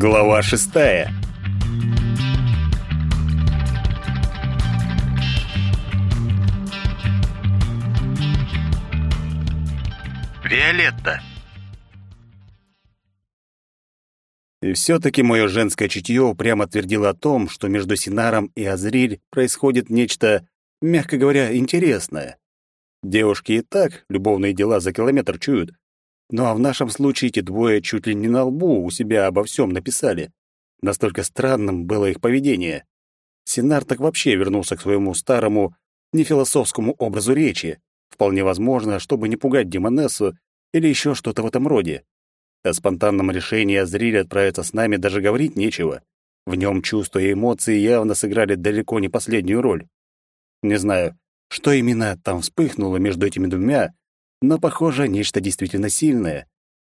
Глава шестая. Виолетта. И все-таки мое женское чутье прямо твердило о том, что между Синаром и Азриль происходит нечто, мягко говоря, интересное. Девушки и так любовные дела за километр чуют, ну а в нашем случае эти двое чуть ли не на лбу у себя обо всем написали. Настолько странным было их поведение. Синар так вообще вернулся к своему старому, нефилософскому образу речи. Вполне возможно, чтобы не пугать Демонессу или еще что-то в этом роде. О спонтанном решении Азриля отправиться с нами даже говорить нечего. В нем чувства и эмоции явно сыграли далеко не последнюю роль. Не знаю, что именно там вспыхнуло между этими двумя, но, похоже, нечто действительно сильное.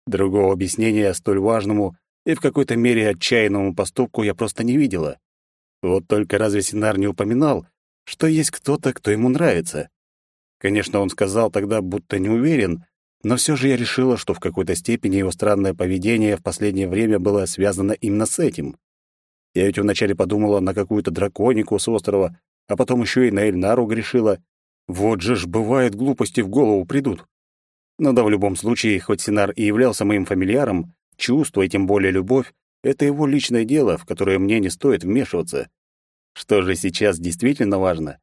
Другого объяснения столь важному и в какой-то мере отчаянному поступку я просто не видела. Вот только разве Синар не упоминал, что есть кто-то, кто ему нравится? Конечно, он сказал тогда, будто не уверен, но все же я решила, что в какой-то степени его странное поведение в последнее время было связано именно с этим. Я ведь вначале подумала на какую-то драконику с острова, а потом еще и на Эльнару грешила. Вот же ж, бывает, глупости в голову придут. Но да в любом случае, хоть Синар и являлся моим фамильяром, чувство и тем более любовь — это его личное дело, в которое мне не стоит вмешиваться. Что же сейчас действительно важно?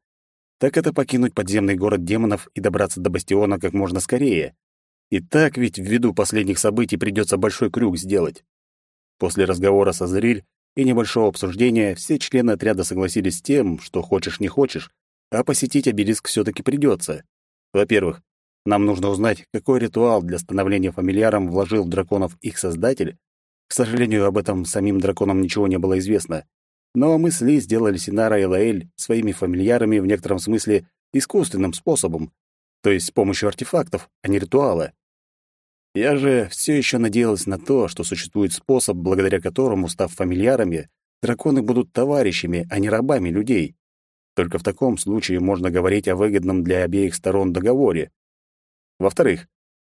Так это покинуть подземный город демонов и добраться до бастиона как можно скорее. И так ведь ввиду последних событий придется большой крюк сделать. После разговора со Зриль и небольшого обсуждения все члены отряда согласились с тем, что хочешь не хочешь, а посетить обелиск все таки придется. Во-первых, нам нужно узнать, какой ритуал для становления фамильяром вложил в драконов их создатель. К сожалению, об этом самим драконам ничего не было известно. Но мы с Ли сделали Синара и Лаэль своими фамильярами в некотором смысле искусственным способом, то есть с помощью артефактов, а не ритуала. Я же все еще надеялась на то, что существует способ, благодаря которому, став фамильярами, драконы будут товарищами, а не рабами людей. Только в таком случае можно говорить о выгодном для обеих сторон договоре. Во-вторых,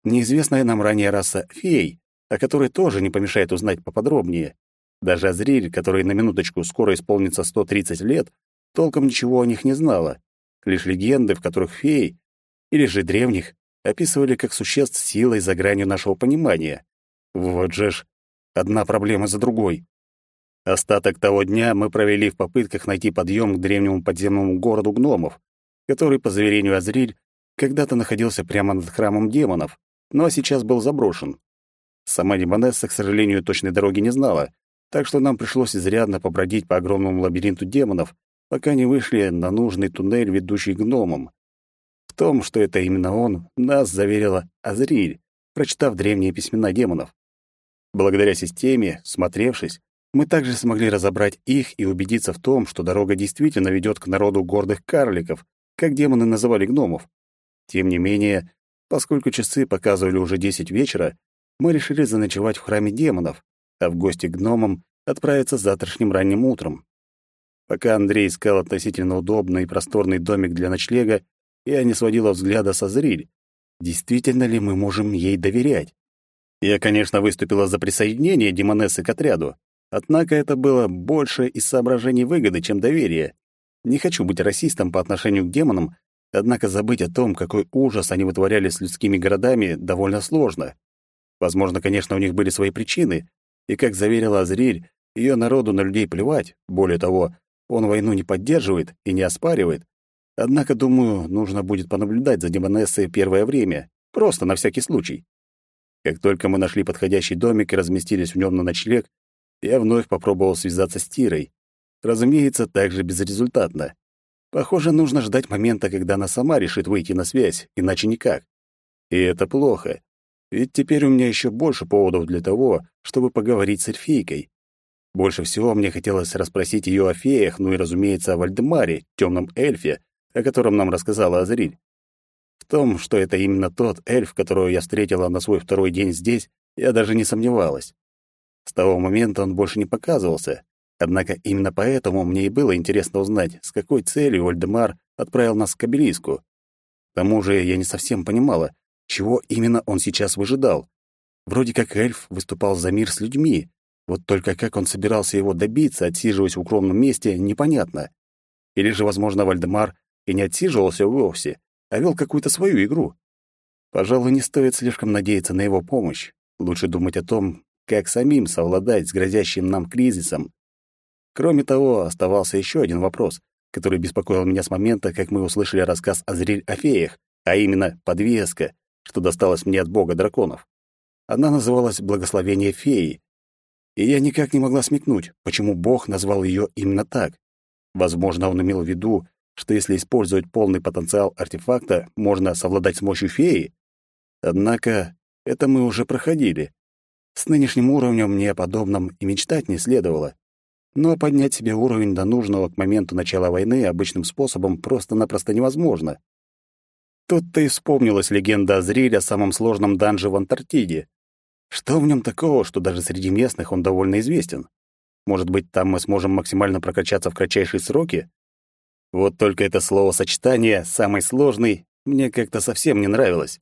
неизвестная нам ранее раса фей, о которой тоже не помешает узнать поподробнее. Даже Азриль, который на минуточку скоро исполнится 130 лет, толком ничего о них не знала. Лишь легенды, в которых фей, или же древних, описывали как существ с силой за гранью нашего понимания. Вот же ж, одна проблема за другой. Остаток того дня мы провели в попытках найти подъем к древнему подземному городу гномов, который, по заверению Азриль, когда-то находился прямо над храмом демонов, но сейчас был заброшен. Сама Демонесса, к сожалению, точной дороги не знала, так что нам пришлось изрядно побродить по огромному лабиринту демонов, пока не вышли на нужный туннель, ведущий к гномам. В том, что это именно он, нас заверила Азриль, прочитав древние письмена демонов. Благодаря системе, смотревшись, мы также смогли разобрать их и убедиться в том, что дорога действительно ведет к народу гордых карликов, как демоны называли гномов. Тем не менее, поскольку часы показывали уже десять вечера, мы решили заночевать в храме демонов, а в гости к гномам отправиться завтрашним ранним утром. Пока Андрей искал относительно удобный и просторный домик для ночлега, я не сводила взгляда со Зриль. Действительно ли мы можем ей доверять? Я, конечно, выступила за присоединение Демонессы к отряду, однако это было больше из соображений выгоды, чем доверия. Не хочу быть расистом по отношению к демонам, Однако забыть о том, какой ужас они вытворяли с людскими городами, довольно сложно. Возможно, конечно, у них были свои причины, и, как заверила Азриль, ее народу на людей плевать, более того, он войну не поддерживает и не оспаривает. Однако, думаю, нужно будет понаблюдать за Демонессой первое время, просто на всякий случай. Как только мы нашли подходящий домик и разместились в нем на ночлег, я вновь попробовал связаться с Тирой. Разумеется, также безрезультатно. Похоже, нужно ждать момента, когда она сама решит выйти на связь, иначе никак. И это плохо. Ведь теперь у меня еще больше поводов для того, чтобы поговорить с эльфийкой. Больше всего мне хотелось расспросить ее о феях, ну и, разумеется, о Вальдемаре, темном эльфе, о котором нам рассказала Азриль. В том, что это именно тот эльф, которого я встретила на свой второй день здесь, я даже не сомневалась. С того момента он больше не показывался, Однако именно поэтому мне и было интересно узнать, с какой целью Вальдемар отправил нас к обелиску. К тому же я не совсем понимала, чего именно он сейчас выжидал. Вроде как эльф выступал за мир с людьми, Вот только как он собирался его добиться, отсиживаясь в укромном месте, непонятно. Или же, возможно, Вальдемар и не отсиживался вовсе, а вел какую-то свою игру. Пожалуй, не стоит слишком надеяться на его помощь. Лучше думать о том, как самим совладать с грозящим нам кризисом. Кроме того, оставался еще один вопрос, который беспокоил меня с момента, как мы услышали рассказ Азриль о феях, а именно подвеска, что досталась мне от бога драконов. Она называлась «Благословение феи», и я никак не могла смекнуть, почему бог назвал ее именно так. Возможно, он имел в виду, что если использовать полный потенциал артефакта, можно совладать с мощью феи. Однако это мы уже проходили. С нынешним уровнем мне о подобном и мечтать не следовало. Но поднять себе уровень до нужного к моменту начала войны обычным способом просто-напросто невозможно. Тут-то и вспомнилась легенда о Зриле о самом сложном данже в Антарктиде. Что в нем такого, что даже среди местных он довольно известен? Может быть, там мы сможем максимально прокачаться в кратчайшие сроки? Вот только это словосочетание «самый сложный» мне как-то совсем не нравилось.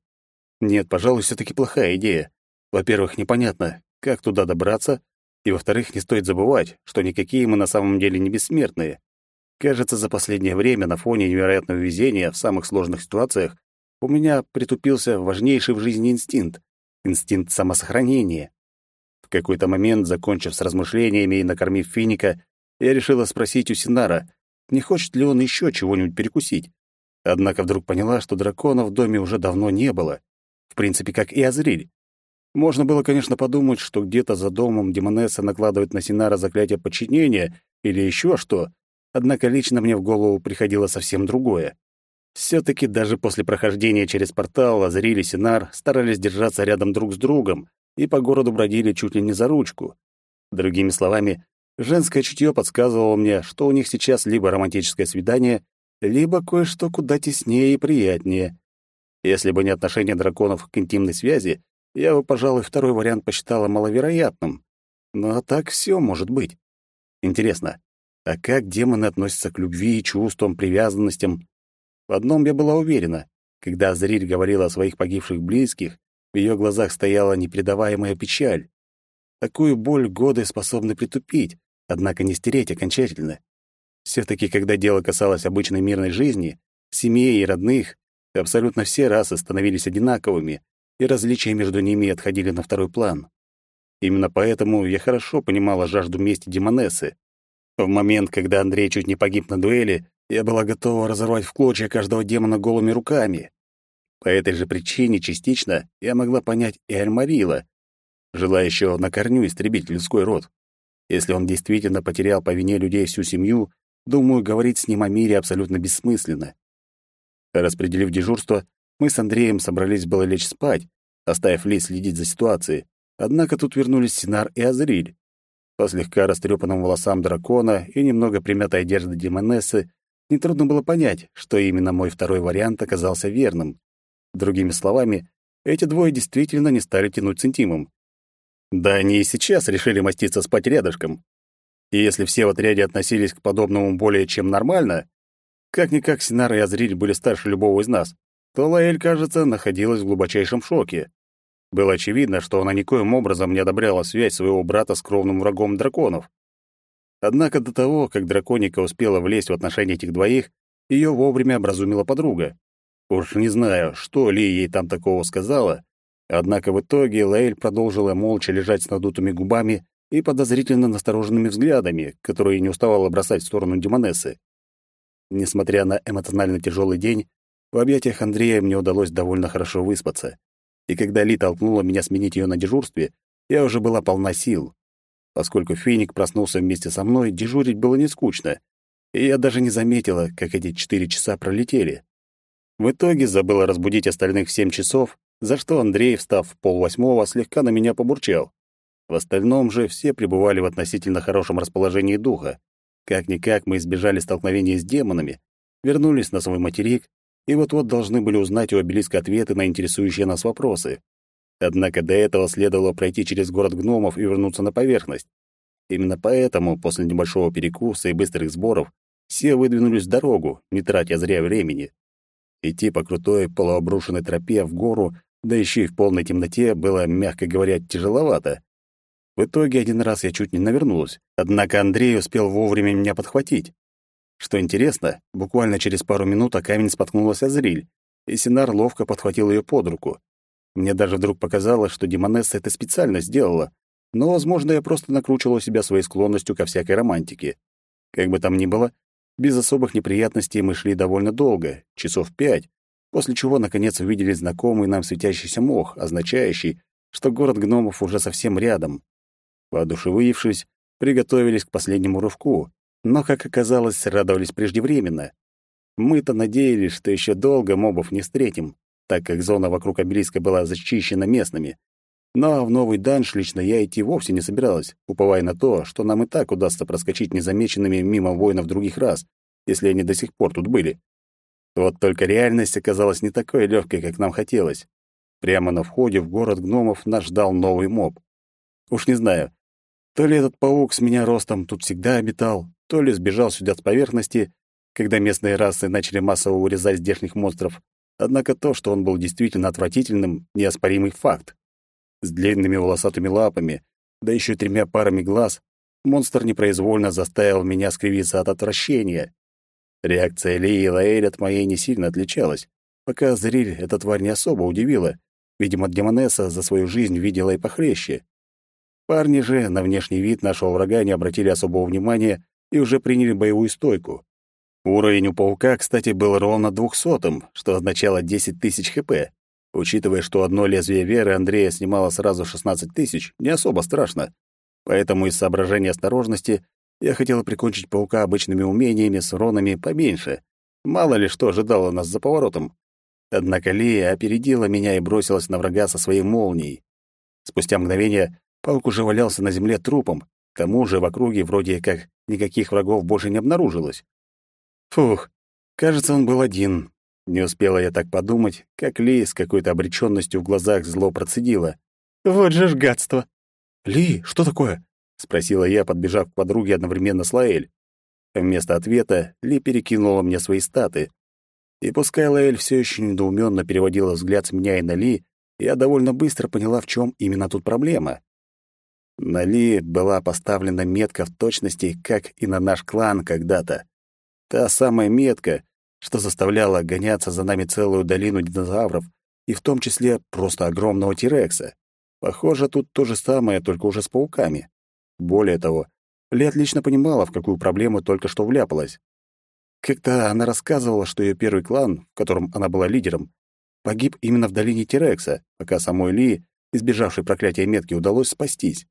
Нет, пожалуй, все таки плохая идея. Во-первых, непонятно, как туда добраться, и, во-вторых, не стоит забывать, что никакие мы на самом деле не бессмертные. Кажется, за последнее время на фоне невероятного везения в самых сложных ситуациях у меня притупился важнейший в жизни инстинкт инстинкт самосохранения. В какой-то момент, закончив с размышлениями и накормив финика, я решила спросить у Синара, не хочет ли он еще чего-нибудь перекусить. Однако вдруг поняла, что дракона в доме уже давно не было. В принципе, как и Азриль. Можно было, конечно, подумать, что где-то за домом Демонесса накладывает на Синара заклятие подчинения или еще что, однако лично мне в голову приходило совсем другое. Все-таки даже после прохождения через портал Азриль и Синар старались держаться рядом друг с другом и по городу бродили чуть ли не за ручку. Другими словами, женское чутье подсказывало мне, что у них сейчас либо романтическое свидание, либо кое-что куда теснее и приятнее. Если бы не отношение драконов к интимной связи, я бы, пожалуй, второй вариант посчитала маловероятным. Но так все может быть. Интересно, а как демоны относятся к любви, чувствам, привязанностям? В одном я была уверена. Когда Азриль говорила о своих погибших близких, в ее глазах стояла непредаваемая печаль. Такую боль годы способны притупить, однако не стереть окончательно. Все-таки, когда дело касалось обычной мирной жизни, семьи и родных, абсолютно все расы становились одинаковыми, и различия между ними отходили на второй план. Именно поэтому я хорошо понимала жажду мести Демонессы. В момент, когда Андрей чуть не погиб на дуэли, я была готова разорвать в клочья каждого демона голыми руками. По этой же причине частично я могла понять и Альмарила, желающего на корню истребить людской род. Если он действительно потерял по вине людей всю семью, думаю, говорить с ним о мире абсолютно бессмысленно. Распределив дежурство, мы с Андреем собрались было лечь спать, оставив Ли следить за ситуацией. Однако тут вернулись Синар и Азриль. По слегка растрепанным волосам дракона и немного примятой одежды Демонессы Нетрудно было понять, что именно мой второй вариант оказался верным. Другими словами, эти двое действительно не стали тянуть с интимом. Да они и сейчас решили маститься спать рядышком. И если все в отряде относились к подобному более чем нормально, как-никак Синар и Азриль были старше любого из нас, то Лаэль, кажется, находилась в глубочайшем шоке. Было очевидно, что она никоим образом не одобряла связь своего брата с кровным врагом драконов. Однако до того, как драконика успела влезть в отношения этих двоих, ее вовремя образумила подруга. Уж не знаю, что Ли ей там такого сказала, однако в итоге Лейль продолжила молча лежать с надутыми губами и подозрительно настороженными взглядами, которые не уставала бросать в сторону Демонессы. Несмотря на эмоционально тяжелый день, в объятиях Андрея мне удалось довольно хорошо выспаться. И когда Ли толкнула меня сменить ее на дежурстве, я уже была полна сил. Поскольку Феник проснулся вместе со мной, дежурить было не скучно, и я даже не заметила, как эти четыре часа пролетели. В итоге забыла разбудить остальных в семь часов, за что Андрей, встав в полвосьмого, слегка на меня побурчал. В остальном же все пребывали в относительно хорошем расположении духа. Как-никак мы избежали столкновения с демонами, вернулись на свой материк и вот-вот должны были узнать у обелиска ответы на интересующие нас вопросы. Однако до этого следовало пройти через город гномов и вернуться на поверхность. Именно поэтому, после небольшого перекуса и быстрых сборов, все выдвинулись в дорогу, не тратя зря времени. Идти по крутой полуобрушенной тропе в гору, да еще и в полной темноте, было, мягко говоря, тяжеловато. В итоге один раз я чуть не навернулась, однако Андрей успел вовремя меня подхватить. Что интересно, буквально через пару минут о камень споткнулась Азриль, и Синар ловко подхватил ее под руку. Мне даже вдруг показалось, что Демонесса это специально сделала, но, возможно, я просто накручивала себя своей склонностью ко всякой романтике. Как бы там ни было, без особых неприятностей мы шли довольно долго, часов пять, после чего, наконец, увидели знакомый нам светящийся мох, означающий, что город гномов уже совсем рядом. Воодушевившись, приготовились к последнему рывку, но, как оказалось, радовались преждевременно. Мы-то надеялись, что еще долго мобов не встретим, так как зона вокруг обелиска была зачищена местными. Но в новый данж лично я идти вовсе не собиралась, уповая на то, что нам и так удастся проскочить незамеченными мимо воинов других раз, если они до сих пор тут были. Вот только реальность оказалась не такой легкой, как нам хотелось. Прямо на входе в город гномов нас ждал новый моб. Уж не знаю, то ли этот паук с меня ростом тут всегда обитал, то ли сбежал сюда с поверхности, когда местные расы начали массово урезать здешних монстров. Однако то, что он был действительно отвратительным, неоспоримый факт. С длинными волосатыми лапами, да еще тремя парами глаз, монстр непроизвольно заставил меня скривиться от отвращения. Реакция Ли и Лаэль от моей не сильно отличалась, пока Зриль эта тварь не особо удивила. Видимо, Демонесса за свою жизнь видела и похлеще. Парни же на внешний вид нашего врага не обратили особого внимания и уже приняли боевую стойку. Уровень у паука, кстати, был ровно двухсотым, что означало 10 тысяч хп. Учитывая, что одно лезвие веры Андрея снимало сразу 16 тысяч, не особо страшно. Поэтому из соображения осторожности я хотела прикончить паука обычными умениями с уронами поменьше. Мало ли что ожидало нас за поворотом. Однако Лия опередила меня и бросилась на врага со своей молнией. Спустя мгновение Паук уже валялся на земле трупом. К тому же в округе вроде как никаких врагов больше не обнаружилось. Фух, кажется, он был один. Не успела я так подумать, как Ли с какой-то обречённостью в глазах зло процедила. «Вот же ж гадство!» «Ли, что такое?» — спросила я, подбежав к подруге одновременно с Лаэль. Вместо ответа Ли перекинула мне свои статы. И пускай Лаэль все еще недоуменно переводила взгляд с меня и на Ли, я довольно быстро поняла, в чем именно тут проблема. На Ли была поставлена метка в точности, как и на наш клан когда-то. Та самая метка, что заставляла гоняться за нами целую долину динозавров, и в том числе просто огромного Тирекса. Похоже, тут то же самое, только уже с пауками. Более того, Ли отлично понимала, в какую проблему только что вляпалась. Как-то она рассказывала, что ее первый клан, в котором она была лидером, погиб именно в долине Тирекса, пока самой Ли, избежавшей проклятия метки, удалось спастись.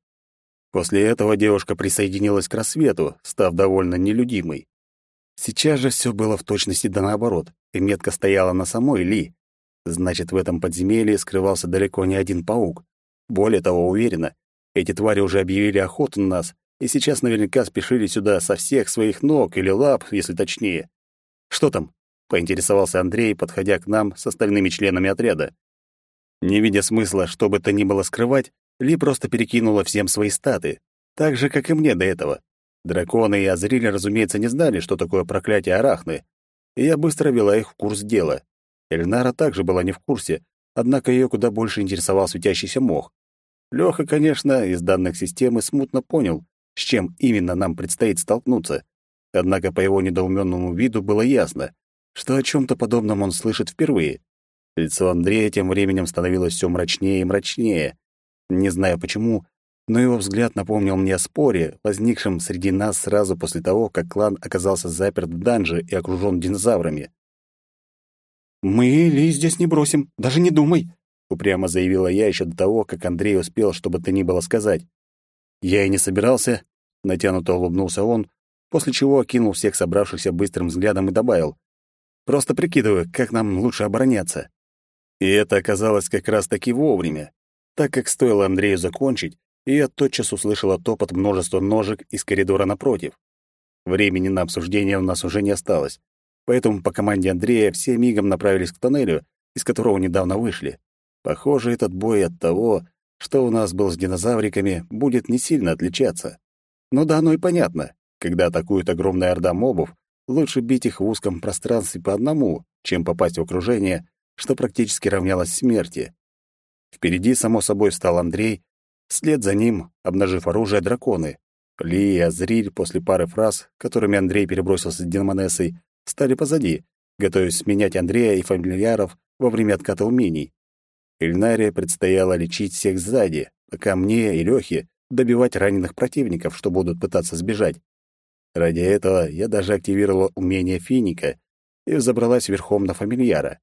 После этого девушка присоединилась к рассвету, став довольно нелюдимой. Сейчас же все было в точности да наоборот, и метка стояла на самой Ли. Значит, в этом подземелье скрывался далеко не один паук. Более того, уверена, эти твари уже объявили охоту на нас, и сейчас наверняка спешили сюда со всех своих ног или лап, если точнее. «Что там?» — поинтересовался Андрей, подходя к нам с остальными членами отряда. Не видя смысла, что бы то ни было скрывать, ли просто перекинула всем свои статы, так же, как и мне до этого. Драконы и Азрили, разумеется, не знали, что такое проклятие Арахны, и я быстро вела их в курс дела. Эльнара также была не в курсе, однако ее куда больше интересовал светящийся мох. Лёха, конечно, из данных системы смутно понял, с чем именно нам предстоит столкнуться. Однако по его недоумённому виду было ясно, что о чём-то подобном он слышит впервые. Лицо Андрея тем временем становилось всё мрачнее и мрачнее, не знаю почему, но его взгляд напомнил мне о споре, возникшем среди нас сразу после того, как клан оказался заперт в данже и окружен динозаврами. «Мы Ли здесь не бросим, даже не думай», — упрямо заявила я еще до того, как Андрей успел, чтобы то ни было сказать. «Я и не собирался», — натянуто улыбнулся он, после чего окинул всех собравшихся быстрым взглядом и добавил. «Просто прикидываю, как нам лучше обороняться». И это оказалось как раз-таки вовремя так как стоило Андрею закончить, и я тотчас услышала топот множества ножек из коридора напротив. Времени на обсуждение у нас уже не осталось, поэтому по команде Андрея все мигом направились к тоннелю, из которого недавно вышли. Похоже, этот бой от того, что у нас был с динозавриками, будет не сильно отличаться. Но да, оно и понятно. Когда атакует огромная орда мобов, лучше бить их в узком пространстве по одному, чем попасть в окружение, что практически равнялось смерти. Впереди, само собой, стал Андрей, Вслед за ним, обнажив оружие, драконы. Ли и Азриль после пары фраз, которыми Андрей перебросился с Демонессой, стали позади, готовясь сменять Андрея и фамильяров во время отката умений. Ильнаре предстояло лечить всех сзади, пока мне и Лёхе добивать раненых противников, что будут пытаться сбежать. Ради этого я даже активировала умение финика и взобралась верхом на фамильяра.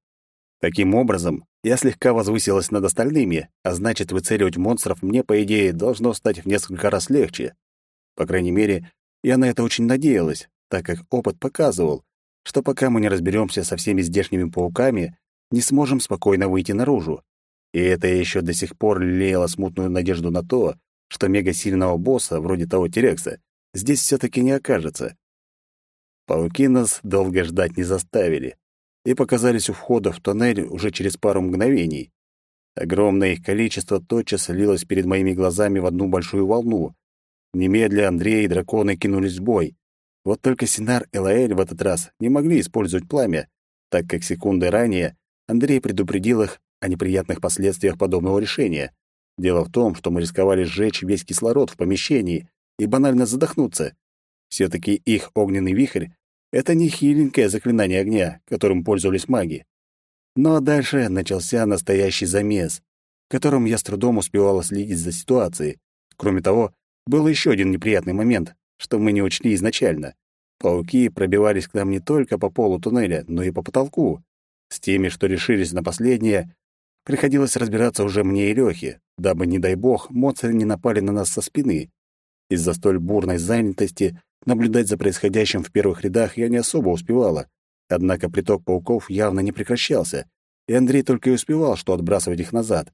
Таким образом, я слегка возвысилась над остальными, а значит, выцеливать монстров мне, по идее, должно стать в несколько раз легче. По крайней мере, я на это очень надеялась, так как опыт показывал, что пока мы не разберемся со всеми здешними пауками, не сможем спокойно выйти наружу. И это еще до сих пор лелеяло смутную надежду на то, что мегасильного босса, вроде того Терекса, здесь все таки не окажется. Пауки нас долго ждать не заставили и показались у входа в тоннель уже через пару мгновений. Огромное их количество тотчас слилось перед моими глазами в одну большую волну. Немедля Андрей и драконы кинулись в бой. Вот только Синар и Лаэль в этот раз не могли использовать пламя, так как секунды ранее Андрей предупредил их о неприятных последствиях подобного решения. Дело в том, что мы рисковали сжечь весь кислород в помещении и банально задохнуться. все таки их огненный вихрь — это не хиленькое заклинание огня, которым пользовались маги. Но дальше начался настоящий замес, в котором я с трудом успевала следить за ситуацией. Кроме того, был еще один неприятный момент, что мы не учли изначально. Пауки пробивались к нам не только по полу туннеля, но и по потолку. С теми, что решились на последнее, приходилось разбираться уже мне и Лёхе, дабы, не дай бог, монстры не напали на нас со спины. Из-за столь бурной занятости наблюдать за происходящим в первых рядах я не особо успевала. Однако приток пауков явно не прекращался, и Андрей только и успевал, что отбрасывать их назад.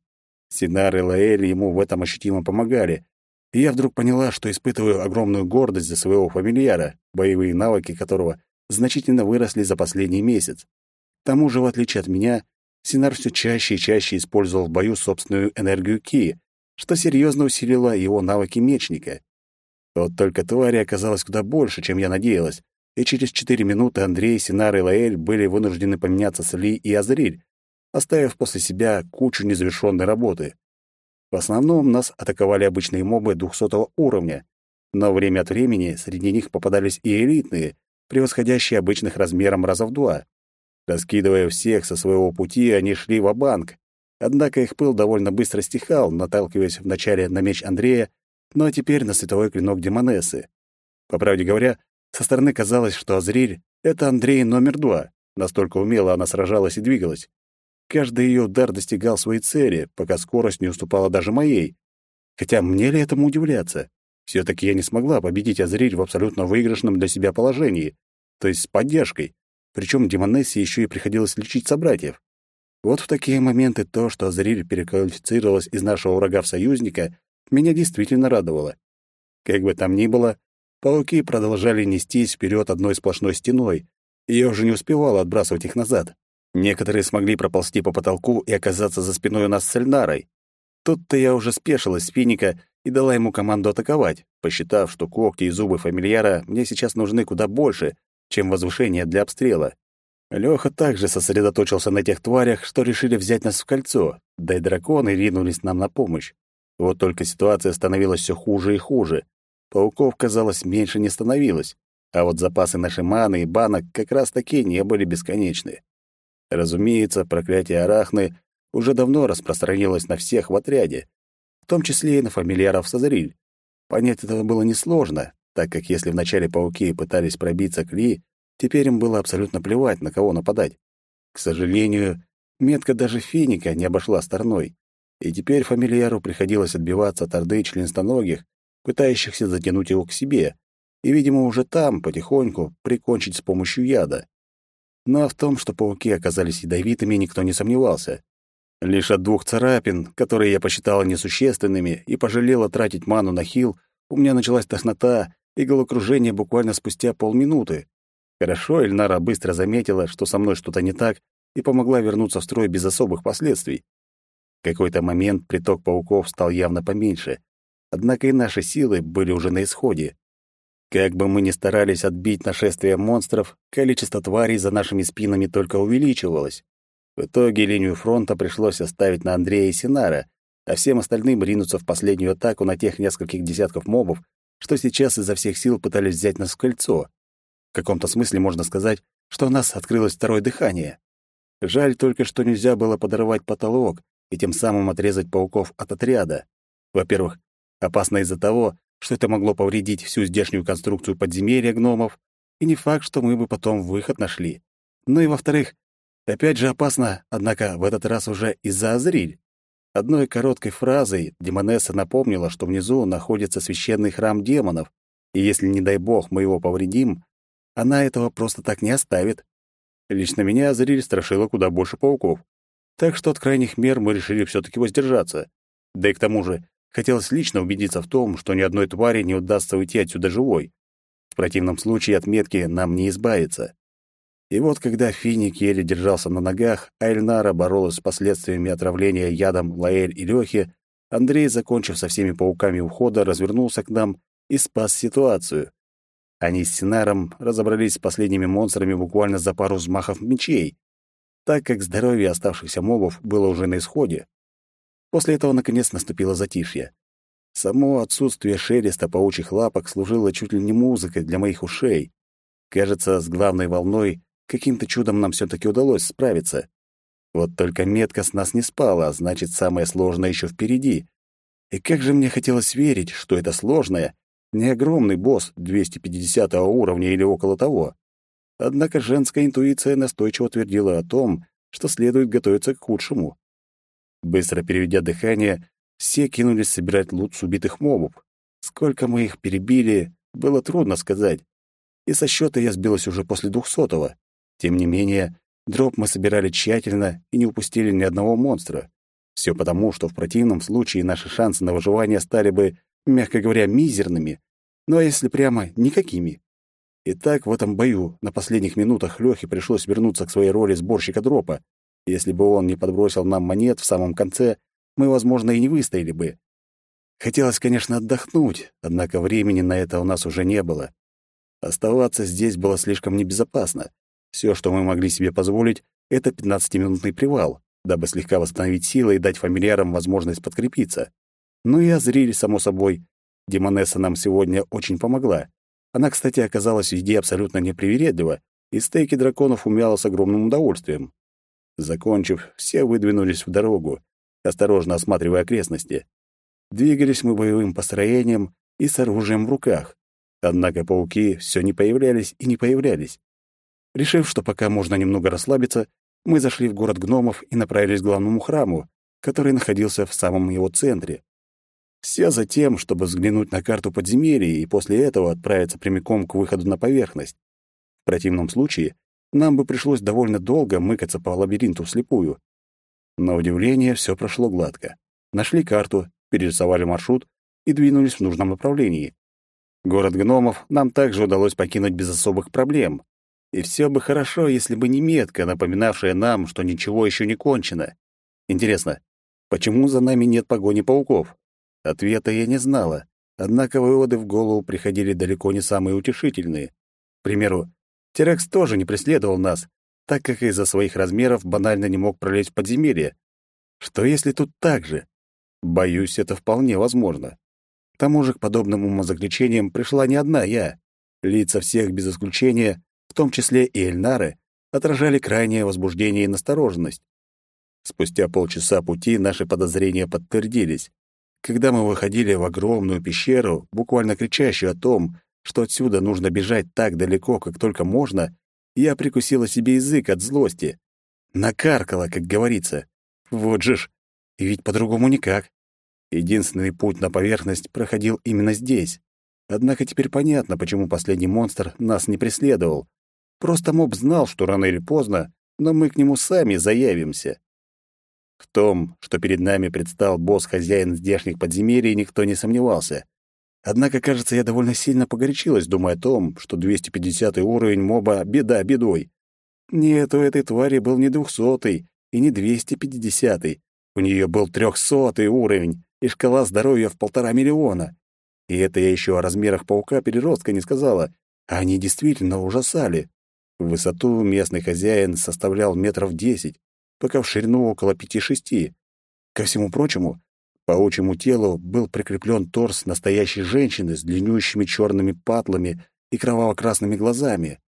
Синар и Лаэль ему в этом ощутимо помогали, и я вдруг поняла, что испытываю огромную гордость за своего фамильяра, боевые навыки которого значительно выросли за последний месяц. К тому же, в отличие от меня, Синар все чаще и чаще использовал в бою собственную энергию Ки, что серьезно усилило его навыки мечника. Вот только твари оказалось куда больше, чем я надеялась, и через четыре минуты Андрей, Синар и Лаэль были вынуждены поменяться с Ли и Азриль, оставив после себя кучу незавершенной работы. В основном нас атаковали обычные мобы 200 уровня, но время от времени среди них попадались и элитные, превосходящие обычных размером раза в два. Раскидывая всех со своего пути, они шли в банк Однако их пыл довольно быстро стихал, наталкиваясь вначале на меч Андрея, но теперь на световой клинок Демонессы. По правде говоря, со стороны казалось, что Азриль — это Андрей номер два. Настолько умело она сражалась и двигалась. Каждый ее удар достигал своей цели, пока скорость не уступала даже моей. Хотя мне ли этому удивляться? все таки я не смогла победить Азриль в абсолютно выигрышном для себя положении, то есть с поддержкой. Причем Демонессе еще и приходилось лечить собратьев. Вот в такие моменты то, что Азриль переквалифицировалась из нашего врага в союзника, меня действительно радовало. Как бы там ни было, пауки продолжали нестись вперед одной сплошной стеной, и я уже не успевала отбрасывать их назад. Некоторые смогли проползти по потолку и оказаться за спиной у нас с Эльнарой. Тут-то я уже спешилась с финика и дала ему команду атаковать, посчитав, что когти и зубы фамильяра мне сейчас нужны куда больше, чем возвышение для обстрела. Лёха также сосредоточился на тех тварях, что решили взять нас в кольцо, да и драконы ринулись нам на помощь. Вот только ситуация становилась все хуже и хуже. Пауков, казалось, меньше не становилось, а вот запасы нашей маны и банок как раз-таки не были бесконечны. Разумеется, проклятие Арахны уже давно распространилось на всех в отряде, в том числе и на фамильяров Сазариль. Понять этого было несложно, так как если вначале пауки пытались пробиться к Ли, теперь им было абсолютно плевать, на кого нападать. К сожалению, метка даже финика не обошла стороной, и теперь фамильяру приходилось отбиваться от орды членстоногих, пытающихся затянуть его к себе, и, видимо, уже там, потихоньку, прикончить с помощью яда. Но в том, что пауки оказались ядовитыми, никто не сомневался. Лишь от двух царапин, которые я посчитала несущественными и пожалела тратить ману на хил, у меня началась тошнота и головокружение буквально спустя полминуты. Хорошо, Эльнара быстро заметила, что со мной что-то не так, и помогла вернуться в строй без особых последствий. В какой-то момент приток пауков стал явно поменьше, однако и наши силы были уже на исходе. Как бы мы ни старались отбить нашествие монстров, количество тварей за нашими спинами только увеличивалось. В итоге линию фронта пришлось оставить на Андрея и Синара, а всем остальным ринуться в последнюю атаку на тех нескольких десятков мобов, что сейчас изо всех сил пытались взять нас в кольцо. В каком-то смысле можно сказать, что у нас открылось второе дыхание. Жаль только, что нельзя было подорвать потолок и тем самым отрезать пауков от отряда. Во-первых, опасно из-за того, что это могло повредить всю здешнюю конструкцию подземелья гномов, и не факт, что мы бы потом выход нашли. Ну и во-вторых, опять же опасно, однако в этот раз уже из-за Азриль. Одной короткой фразой Демонесса напомнила, что внизу находится священный храм демонов, и если, не дай бог, мы его повредим, она этого просто так не оставит. Лично меня Азриль страшила куда больше пауков. Так что от крайних мер мы решили все таки воздержаться. Да и к тому же, хотелось лично убедиться в том, что ни одной твари не удастся уйти отсюда живой. В противном случае от метки нам не избавиться. И вот когда Финик еле держался на ногах, а Эльнара боролась с последствиями отравления ядом Лаэль и Лёхи, Андрей, закончив со всеми пауками ухода, развернулся к нам и спас ситуацию. Они с Синаром разобрались с последними монстрами буквально за пару взмахов мечей, так как здоровье оставшихся мобов было уже на исходе. После этого, наконец, наступило затишье. Само отсутствие шелеста паучьих лапок служило чуть ли не музыкой для моих ушей. Кажется, с главной волной каким-то чудом нам все таки удалось справиться. Вот только метка с нас не спала, а значит, самое сложное еще впереди. И как же мне хотелось верить, что это сложное не огромный босс 250 уровня или около того. Однако женская интуиция настойчиво твердила о том, что следует готовиться к худшему. Быстро переведя дыхание, все кинулись собирать лут с убитых мобов. Сколько мы их перебили, было трудно сказать. И со счета я сбилась уже после двухсотого. Тем не менее, дроп мы собирали тщательно и не упустили ни одного монстра. Все потому, что в противном случае наши шансы на выживание стали бы мягко говоря, мизерными, ну если прямо никакими. И так в этом бою на последних минутах Лёхе пришлось вернуться к своей роли сборщика дропа. Если бы он не подбросил нам монет в самом конце, мы, возможно, и не выстояли бы. Хотелось, конечно, отдохнуть, однако времени на это у нас уже не было. Оставаться здесь было слишком небезопасно. Все, что мы могли себе позволить, это 15-минутный привал, дабы слегка восстановить силы и дать фамильярам возможность подкрепиться. Ну и Азриль, само собой. Демонесса нам сегодня очень помогла. Она, кстати, оказалась в еде абсолютно непривередлива, и стейки драконов умяла с огромным удовольствием. Закончив, все выдвинулись в дорогу, осторожно осматривая окрестности. Двигались мы боевым построением и с оружием в руках. Однако пауки все не появлялись и не появлялись. Решив, что пока можно немного расслабиться, мы зашли в город гномов и направились к главному храму, который находился в самом его центре. Все за тем, чтобы взглянуть на карту подземелья и после этого отправиться прямиком к выходу на поверхность. В противном случае нам бы пришлось довольно долго мыкаться по лабиринту вслепую. На удивление, все прошло гладко. Нашли карту, перерисовали маршрут и двинулись в нужном направлении. Город гномов нам также удалось покинуть без особых проблем. И все бы хорошо, если бы не метка, напоминавшая нам, что ничего еще не кончено. Интересно, почему за нами нет погони пауков? Ответа я не знала, однако выводы в голову приходили далеко не самые утешительные. К примеру, Терекс тоже не преследовал нас, так как из-за своих размеров банально не мог пролезть в подземелье. Что если тут так же? Боюсь, это вполне возможно. К тому же к подобным умозаключениям пришла не одна я. Лица всех без исключения, в том числе и Эльнары, отражали крайнее возбуждение и настороженность. Спустя полчаса пути наши подозрения подтвердились. Когда мы выходили в огромную пещеру, буквально кричащую о том, что отсюда нужно бежать так далеко, как только можно, я прикусила себе язык от злости. Накаркала, как говорится. Вот же ж. И ведь по-другому никак. Единственный путь на поверхность проходил именно здесь. Однако теперь понятно, почему последний монстр нас не преследовал. Просто моб знал, что рано или поздно, но мы к нему сами заявимся. В том, что перед нами предстал босс-хозяин здешних подземелий, никто не сомневался. Однако, кажется, я довольно сильно погорячилась, думая о том, что 250 уровень моба — беда бедой. Нет, у этой твари был не двухсотый и не 250 -й. У нее был трехсотый уровень и шкала здоровья в полтора миллиона. И это я еще о размерах паука-переростка не сказала, а они действительно ужасали. Высоту местный хозяин составлял метров десять, пока в ширину около пяти-шести. Ко всему прочему, паучьему телу был прикреплен торс настоящей женщины с длиннющими черными патлами и кроваво-красными глазами.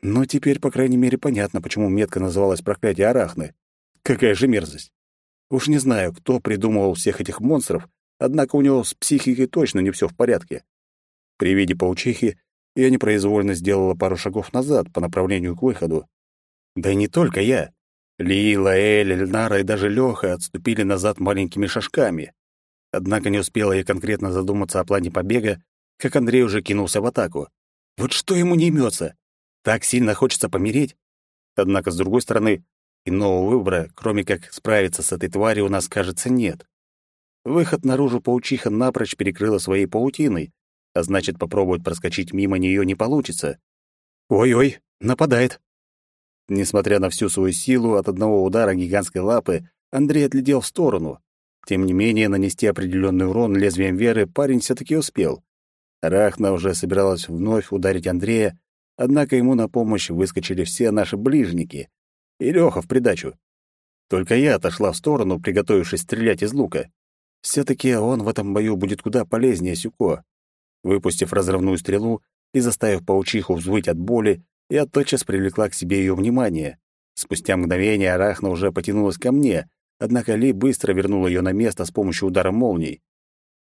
Но теперь, по крайней мере, понятно, почему метка называлась «Проклятие Арахны». Какая же мерзость! Уж не знаю, кто придумывал всех этих монстров, однако у него с психикой точно не все в порядке. При виде паучихи я непроизвольно сделала пару шагов назад по направлению к выходу. Да и не только я. Лила, Эль, Эльнара и даже Лёха отступили назад маленькими шажками. Однако не успела я конкретно задуматься о плане побега, как Андрей уже кинулся в атаку. Вот что ему не имется? Так сильно хочется помереть? Однако, с другой стороны, иного выбора, кроме как справиться с этой тварью, у нас, кажется, нет. Выход наружу паучиха напрочь перекрыла своей паутиной, а значит, попробовать проскочить мимо нее не получится. Ой-ой, нападает. Несмотря на всю свою силу, от одного удара гигантской лапы Андрей отлетел в сторону. Тем не менее, нанести определенный урон лезвием веры парень все таки успел. Рахна уже собиралась вновь ударить Андрея, однако ему на помощь выскочили все наши ближники. И Лёха в придачу. Только я отошла в сторону, приготовившись стрелять из лука. все таки он в этом бою будет куда полезнее Сюко. Выпустив разрывную стрелу и заставив паучиху взвыть от боли, я тотчас привлекла к себе ее внимание. Спустя мгновение Арахна уже потянулась ко мне, однако Ли быстро вернула ее на место с помощью удара молний.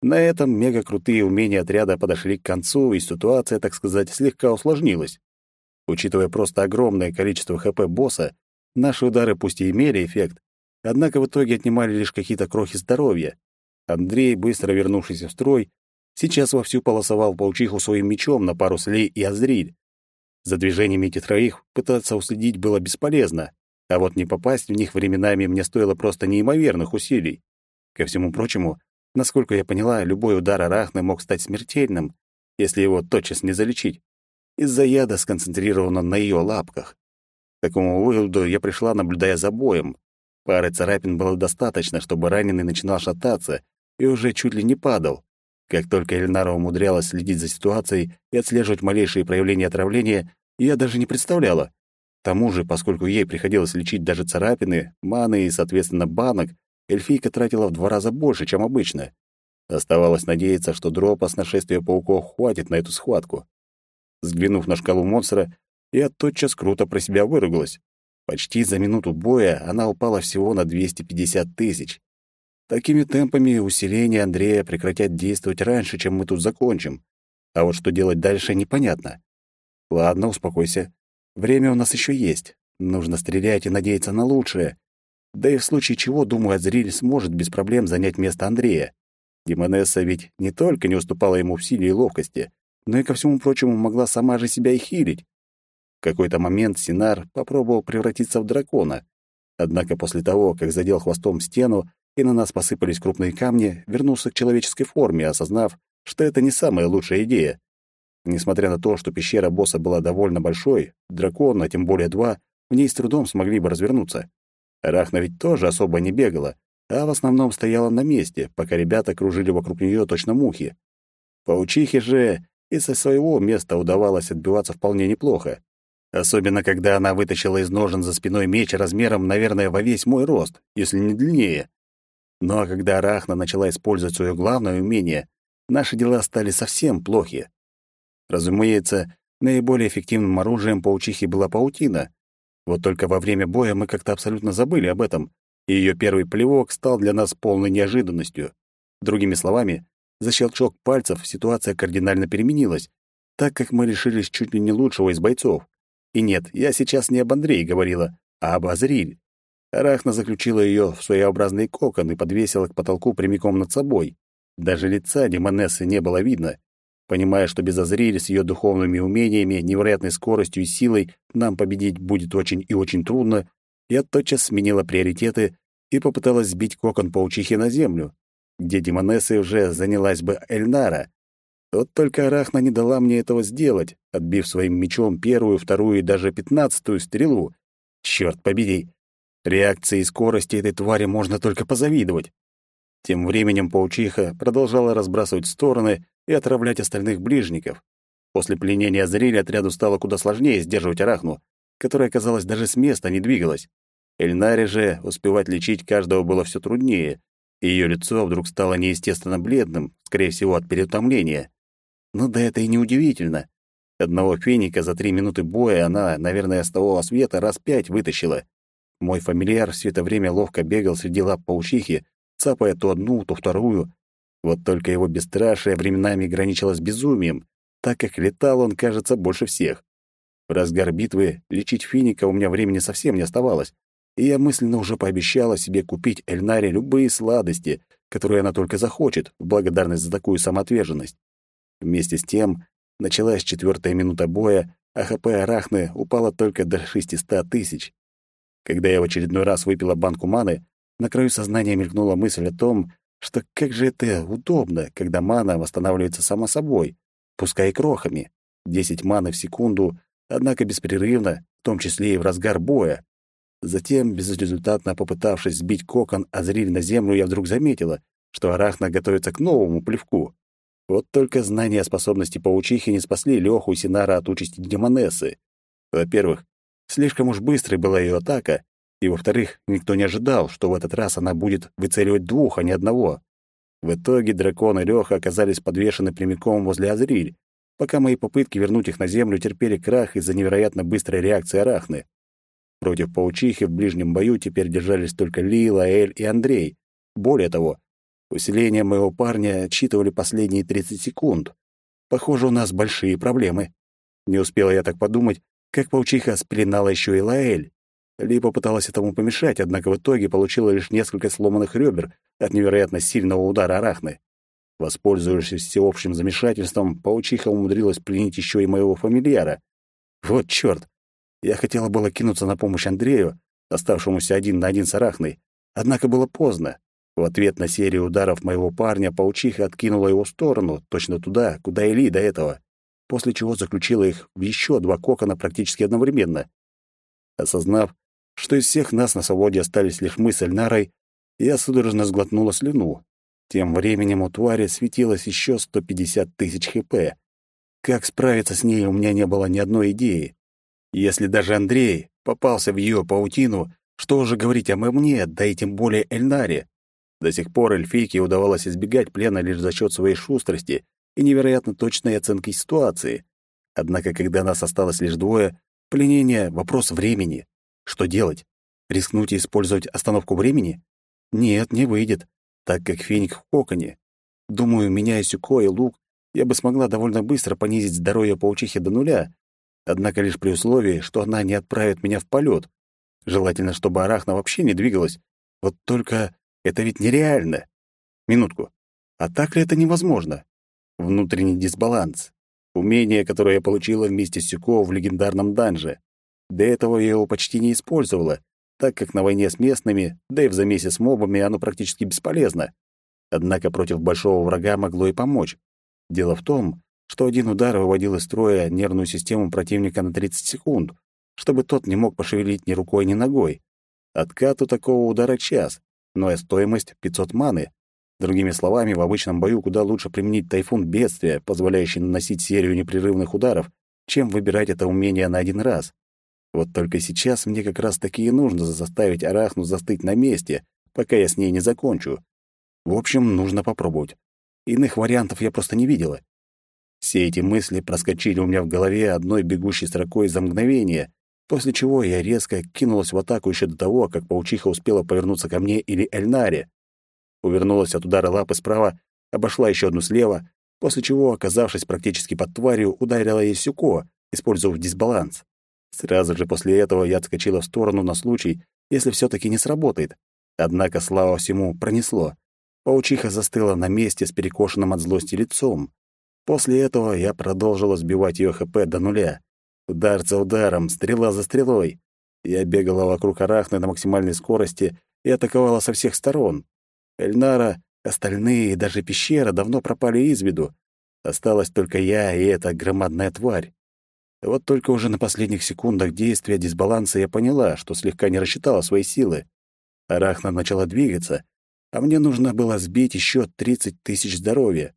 На этом мега-крутые умения отряда подошли к концу, и ситуация, так сказать, слегка усложнилась. Учитывая просто огромное количество ХП босса, наши удары пусть и имели эффект, однако в итоге отнимали лишь какие-то крохи здоровья. Андрей, быстро вернувшийся в строй, сейчас вовсю полосовал паучиху своим мечом на пару с Ли и Азриль. За движениями этих троих пытаться уследить было бесполезно, а вот не попасть в них временами мне стоило просто неимоверных усилий. Ко всему прочему, насколько я поняла, любой удар арахны мог стать смертельным, если его тотчас не залечить, из-за яда, сконцентрированного на ее лапках. К такому выводу я пришла, наблюдая за боем. Пары царапин было достаточно, чтобы раненый начинал шататься и уже чуть ли не падал. Как только Эльнара умудрялась следить за ситуацией и отслеживать малейшие проявления отравления, я даже не представляла. К тому же, поскольку ей приходилось лечить даже царапины, маны и, соответственно, банок, эльфийка тратила в два раза больше, чем обычно. Оставалось надеяться, что дропа с нашествия пауков хватит на эту схватку. Взглянув на шкалу монстра, я тотчас круто про себя выругалась. Почти за минуту боя она упала всего на 250 тысяч. Такими темпами усиление Андрея прекратят действовать раньше, чем мы тут закончим. А вот что делать дальше, непонятно. Ладно, успокойся. Время у нас еще есть. Нужно стрелять и надеяться на лучшее. Да и в случае чего, думаю, Азриль сможет без проблем занять место Андрея. Демонесса ведь не только не уступала ему в силе и ловкости, но и, ко всему прочему, могла сама же себя и хилить. В какой-то момент Синар попробовал превратиться в дракона. Однако после того, как задел хвостом стену, и на нас посыпались крупные камни, вернулся к человеческой форме, осознав, что это не самая лучшая идея. Несмотря на то, что пещера босса была довольно большой, дракон, а тем более два, в ней с трудом смогли бы развернуться. Рахна ведь тоже особо не бегала, а в основном стояла на месте, пока ребята кружили вокруг нее точно мухи. Паучихе же и со своего места удавалось отбиваться вполне неплохо. Особенно, когда она вытащила из ножен за спиной меч размером, наверное, во весь мой рост, если не длиннее. Но когда Арахна начала использовать свое главное умение, наши дела стали совсем плохи. Разумеется, наиболее эффективным оружием паучихи была паутина. Вот только во время боя мы как-то абсолютно забыли об этом, и ее первый плевок стал для нас полной неожиданностью. Другими словами, за щелчок пальцев ситуация кардинально переменилась, так как мы лишились чуть ли не лучшего из бойцов. И нет, я сейчас не об Андрее говорила, а об Азриль. Арахна заключила ее в своеобразный кокон и подвесила к потолку прямиком над собой. Даже лица Демонессы не было видно. Понимая, что без Азриэли с ее духовными умениями, невероятной скоростью и силой нам победить будет очень и очень трудно, я тотчас сменила приоритеты и попыталась сбить кокон паучихи на землю, где Демонессы уже занялась бы Эльнара. Вот только Арахна не дала мне этого сделать, отбив своим мечом первую, вторую и даже пятнадцатую стрелу. Черт побери! Реакции и скорости этой твари можно только позавидовать. Тем временем паучиха продолжала разбрасывать стороны и отравлять остальных ближников. После пленения Азриэля отряду стало куда сложнее сдерживать арахну, которая, казалось, даже с места не двигалась. Эльнаре же успевать лечить каждого было все труднее, и ее лицо вдруг стало неестественно бледным, скорее всего, от переутомления. Ну да это и не удивительно. Одного феника за три минуты боя она, наверное, с того света раз пять вытащила. Мой фамильяр все это время ловко бегал среди лап паучихи, цапая то одну, то вторую. Вот только его бесстрашие временами граничило с безумием, так как летал он, кажется, больше всех. В разгар битвы лечить финика у меня времени совсем не оставалось, и я мысленно уже пообещала себе купить Эльнаре любые сладости, которые она только захочет, в благодарность за такую самоотверженность. Вместе с тем, началась четвертая минута боя, а ХП Арахны упало только до 600 тысяч. Когда я в очередной раз выпила банку маны, на краю сознания мелькнула мысль о том, что как же это удобно, когда мана восстанавливается сама собой, пускай и крохами. 10 маны в секунду, однако беспрерывно, в том числе и в разгар боя. Затем, безрезультатно попытавшись сбить кокон Азриль на землю, я вдруг заметила, что Арахна готовится к новому плевку. Вот только знания о способности паучихи не спасли Лёху и Синара от участи демонессы. Во-первых, слишком уж быстрой была ее атака, и, во-вторых, никто не ожидал, что в этот раз она будет выцеливать двух, а не одного. В итоге дракон и Лёха оказались подвешены прямиком возле Азриль, пока мои попытки вернуть их на землю терпели крах из-за невероятно быстрой реакции Арахны. Против паучихи в ближнем бою теперь держались только Ли, Лаэль и Андрей. Более того, Усиление моего парня отсчитывали последние 30 секунд. Похоже, у нас большие проблемы. Не успела я так подумать, как паучиха спеленала еще и Лаэль. Ли попыталась этому помешать, однако в итоге получила лишь несколько сломанных ребер от невероятно сильного удара арахны. Воспользовавшись всеобщим замешательством, паучиха умудрилась пленить еще и моего фамильяра. Вот чёрт! Я хотела было кинуться на помощь Андрею, оставшемуся один на один с арахной, однако было поздно. В ответ на серию ударов моего парня паучиха откинула его в сторону, точно туда, куда и Ли до этого, после чего заключила их в еще два кокона практически одновременно. Осознав, что из всех нас на свободе остались лишь мы с Эльнарой, я судорожно сглотнула слюну. Тем временем у твари светилось еще 150 тысяч хп. Как справиться с ней, у меня не было ни одной идеи. Если даже Андрей попался в ее паутину, что уже говорить о мне, да и тем более Эльнаре. До сих пор эльфийке удавалось избегать плена лишь за счет своей шустрости и невероятно точной оценки ситуации. Однако, когда нас осталось лишь двое, пленение — вопрос времени. Что делать? Рискнуть и использовать остановку времени? Нет, не выйдет, так как феник в коконе. Думаю, меняя Сюко и лук, я бы смогла довольно быстро понизить здоровье паучихи до нуля, однако лишь при условии, что она не отправит меня в полет. Желательно, чтобы арахна вообще не двигалась. Вот только это ведь нереально. Минутку. А так ли это невозможно? Внутренний дисбаланс. Умение, которое я получила вместе с Сюко в легендарном данже. До этого я его почти не использовала, так как на войне с местными, да и в замесе с мобами оно практически бесполезно. Однако против большого врага могло и помочь. Дело в том, что один удар выводил из строя нервную систему противника на 30 секунд, чтобы тот не мог пошевелить ни рукой, ни ногой. Откат у такого удара час, но и стоимость 500 маны. Другими словами, в обычном бою куда лучше применить тайфун бедствия, позволяющий наносить серию непрерывных ударов, чем выбирать это умение на один раз. Вот только сейчас мне как раз таки и нужно заставить Арахну застыть на месте, пока я с ней не закончу. В общем, нужно попробовать. Иных вариантов я просто не видела. Все эти мысли проскочили у меня в голове одной бегущей строкой за мгновение, после чего я резко кинулась в атаку еще до того, как паучиха успела повернуться ко мне или Эльнаре. Увернулась от удара лапы справа, обошла еще одну слева, после чего, оказавшись практически под тварью, ударила ей сюко, использовав дисбаланс. Сразу же после этого я отскочила в сторону на случай, если все таки не сработает. Однако, слава всему, пронесло. Паучиха застыла на месте с перекошенным от злости лицом. После этого я продолжила сбивать ее ХП до нуля. Удар за ударом, стрела за стрелой. Я бегала вокруг арахны на максимальной скорости и атаковала со всех сторон. Эльнара, остальные и даже пещера давно пропали из виду. Осталась только я и эта громадная тварь. Вот только уже на последних секундах действия дисбаланса я поняла, что слегка не рассчитала свои силы. Арахна начала двигаться, а мне нужно было сбить еще 30 тысяч здоровья.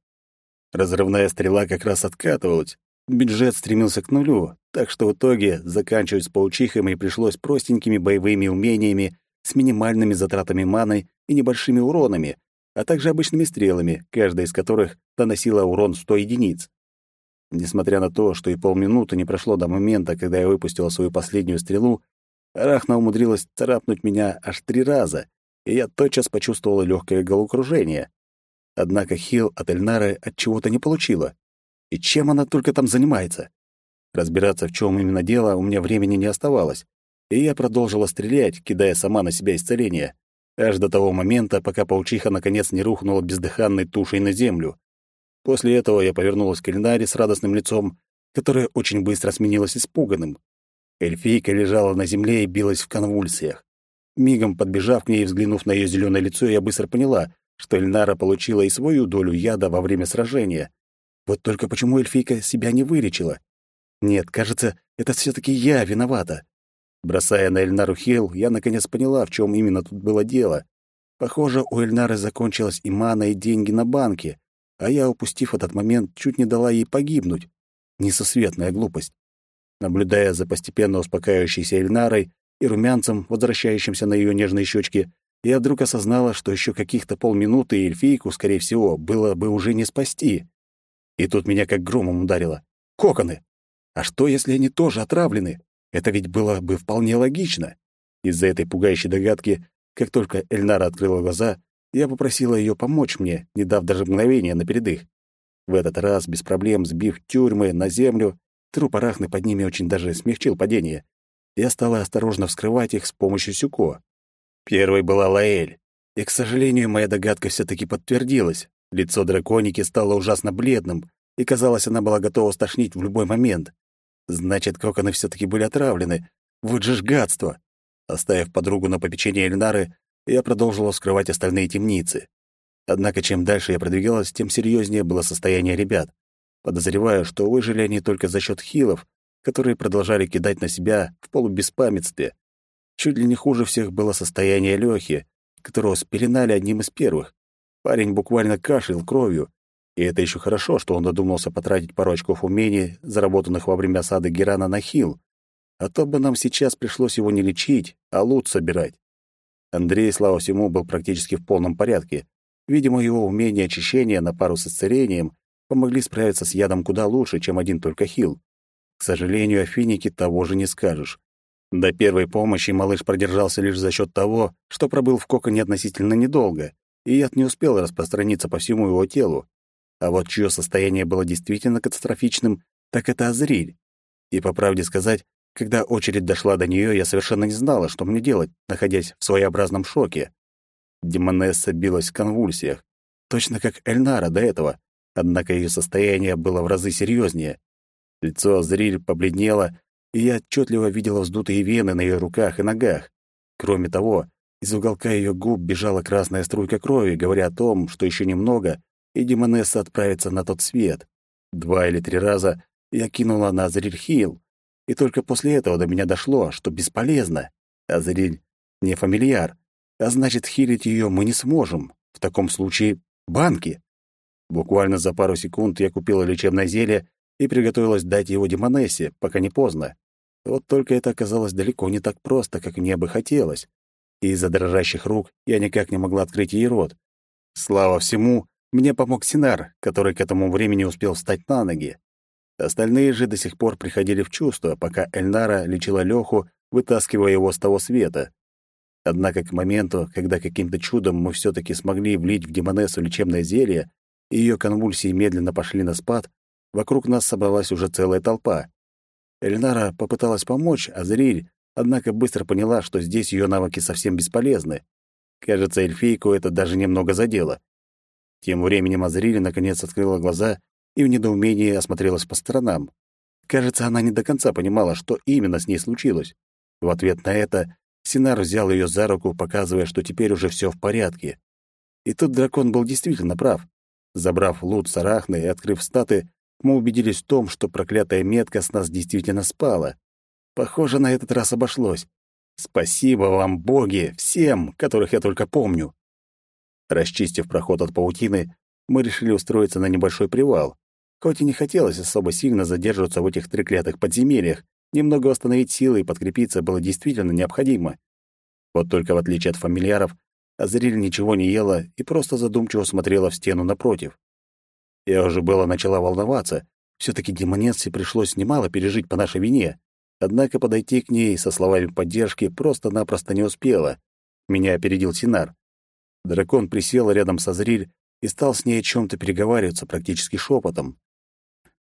Разрывная стрела как раз откатывалась, Бюджет стремился к нулю, так что в итоге заканчивать с паучихой мне пришлось простенькими боевыми умениями с минимальными затратами маны и небольшими уронами, а также обычными стрелами, каждая из которых наносила урон 100 единиц. Несмотря на то, что и полминуты не прошло до момента, когда я выпустила свою последнюю стрелу, Арахна умудрилась царапнуть меня аж три раза, и я тотчас почувствовала легкое головокружение. Однако хил от Эльнары от чего-то не получила. И чем она только там занимается? Разбираться, в чем именно дело, у меня времени не оставалось, и я продолжила стрелять, кидая сама на себя исцеление, аж до того момента, пока паучиха наконец не рухнула бездыханной тушей на землю. После этого я повернулась к Эльнаре с радостным лицом, которое очень быстро сменилось испуганным. Эльфийка лежала на земле и билась в конвульсиях. Мигом подбежав к ней и взглянув на ее зеленое лицо, я быстро поняла, что Эльнара получила и свою долю яда во время сражения. Вот только почему эльфийка себя не вылечила? Нет, кажется, это все таки я виновата. Бросая на Эльнару хил, я наконец поняла, в чем именно тут было дело. Похоже, у Эльнары закончилась и мана, и деньги на банке, а я, упустив этот момент, чуть не дала ей погибнуть. Несусветная глупость. Наблюдая за постепенно успокаивающейся Эльнарой и румянцем, возвращающимся на ее нежные щечки, я вдруг осознала, что еще каких-то полминуты эльфийку, скорее всего, было бы уже не спасти. И тут меня как громом ударило. Коконы! А что, если они тоже отравлены? Это ведь было бы вполне логично. Из-за этой пугающей догадки, как только Эльнара открыла глаза, я попросила ее помочь мне, не дав даже мгновения на передых. В этот раз, без проблем сбив тюрьмы на землю, труп арахны под ними очень даже смягчил падение. Я стала осторожно вскрывать их с помощью сюко. Первой была Лаэль. И, к сожалению, моя догадка все таки подтвердилась. Лицо драконики стало ужасно бледным, и, казалось, она была готова стошнить в любой момент. Значит, коконы все таки были отравлены. Вот же ж гадство! Оставив подругу на попечение Эльнары, я продолжила вскрывать остальные темницы. Однако чем дальше я продвигалась, тем серьезнее было состояние ребят. Подозреваю, что выжили они только за счет хилов, которые продолжали кидать на себя в полубеспамятстве. Чуть ли не хуже всех было состояние Лёхи, которого спеленали одним из первых. Парень буквально кашлял кровью, и это еще хорошо, что он додумался потратить пару очков умений, заработанных во время осады Герана на хил. А то бы нам сейчас пришлось его не лечить, а лут собирать. Андрей, слава всему, был практически в полном порядке. Видимо, его умение очищения на пару с исцелением помогли справиться с ядом куда лучше, чем один только хил. К сожалению, о финике того же не скажешь. До первой помощи малыш продержался лишь за счет того, что пробыл в коконе относительно недолго, и яд не успел распространиться по всему его телу. А вот чье состояние было действительно катастрофичным, так это Азриль. И, по правде сказать, когда очередь дошла до нее, я совершенно не знала, что мне делать, находясь в своеобразном шоке. Демонесса билась в конвульсиях, точно как Эльнара до этого, однако ее состояние было в разы серьезнее. Лицо Азриль побледнело, и я отчетливо видела вздутые вены на ее руках и ногах. Кроме того, из уголка ее губ бежала красная струйка крови, говоря о том, что еще немного, и Демонесса отправится на тот свет. Два или три раза я кинула на Азриль и только после этого до меня дошло, что бесполезно. Азриль не фамильяр, а значит, хилить ее мы не сможем. В таком случае банки. Буквально за пару секунд я купила лечебное зелье и приготовилась дать его Демонессе, пока не поздно. Вот только это оказалось далеко не так просто, как мне бы хотелось. И из-за дрожащих рук я никак не могла открыть ей рот. Слава всему, мне помог Синар, который к этому времени успел встать на ноги. Остальные же до сих пор приходили в чувство, пока Эльнара лечила Лёху, вытаскивая его с того света. Однако к моменту, когда каким-то чудом мы все таки смогли влить в Демонессу лечебное зелье, и её конвульсии медленно пошли на спад, вокруг нас собралась уже целая толпа. Эльнара попыталась помочь Азриль, однако быстро поняла, что здесь её навыки совсем бесполезны. Кажется, эльфийку это даже немного задело. Тем временем Азрили наконец открыла глаза и в недоумении осмотрелась по сторонам. Кажется, она не до конца понимала, что именно с ней случилось. В ответ на это Синар взял ее за руку, показывая, что теперь уже все в порядке. И тут дракон был действительно прав. Забрав лут с арахны и открыв статы, мы убедились в том, что проклятая метка с нас действительно спала. Похоже, на этот раз обошлось. Спасибо вам, боги, всем, которых я только помню. Расчистив проход от паутины, мы решили устроиться на небольшой привал. Хоть и не хотелось особо сильно задерживаться в этих треклятых подземельях, немного восстановить силы и подкрепиться было действительно необходимо. Вот только в отличие от фамильяров, Азриль ничего не ела и просто задумчиво смотрела в стену напротив. Я уже было начала волноваться. все таки демонессе пришлось немало пережить по нашей вине. Однако подойти к ней со словами поддержки просто-напросто не успела. Меня опередил Синар. Дракон присел рядом со Зриль и стал с ней о чем то переговариваться практически шепотом.